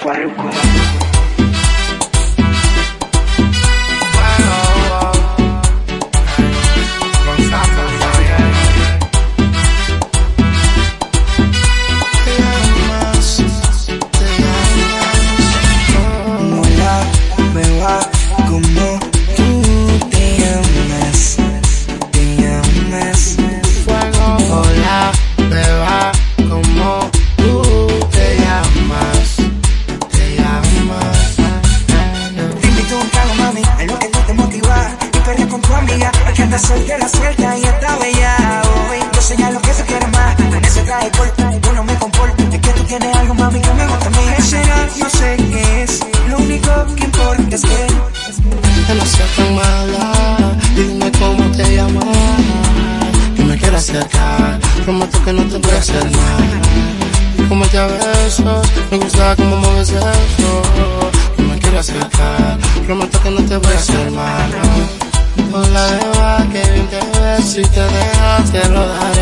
Fargo. Que anda soltera, suelta y está bella. Hoy yo señalo que se quiere más. Con ese traje corto, yo no me comporto. Es que tú tienes algo, mami, que me gusta a mí. ¿Qué será? No sé qué es. Lo único que importa es que no seas tan mala, dime cómo te llamas. Que me quieras acercar, prometo que no te voy a hacer mal. Como te besos, me gusta cómo mueves eso. Que me quieras acercar, prometo que no te voy a hacer mal. Hola, beba, que bien te ves, si te dejas te lo daré.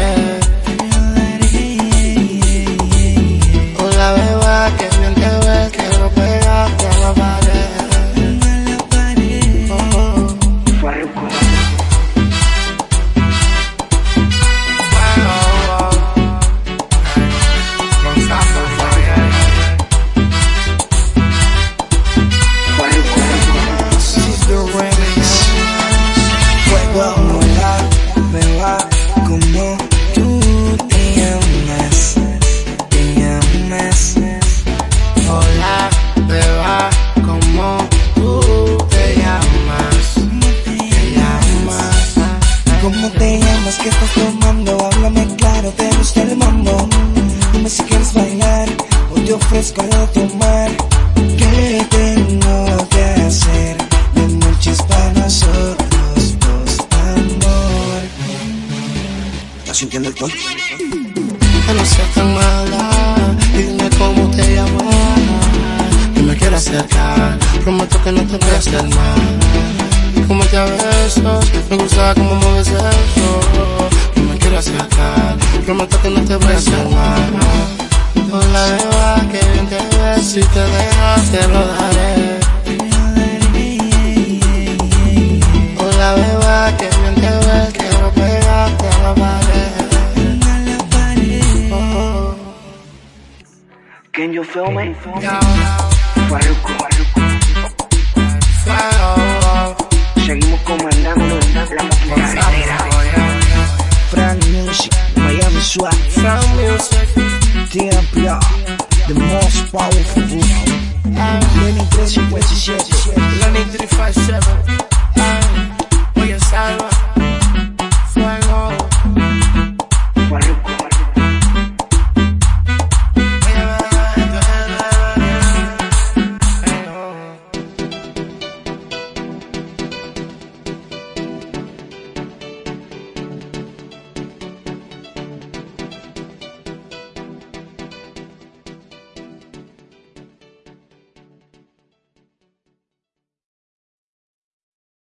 De tomar. ¿Qué tengo que hacer? De noches para nosotros dos, amor. ¿Estás sintiendo el toque? Que no seas tan mala, dime cómo te llamas. Que me quieras acercar, prometo que no te voy a hacer mal. Como te besos, me gusta cómo mueves eso. Que me quieras acercar, prometo que no te voy a hacer mal. Si te dejas te lo daré. Hola, beba, que bien te ves, quiero pegarte a la pared. Oh, oh. Can you feel me? Yeah. Farruko. Seguimos comandando la carretera. Frank Music, Miami Swag, Sound music. TMPR, the most powerful group. 357.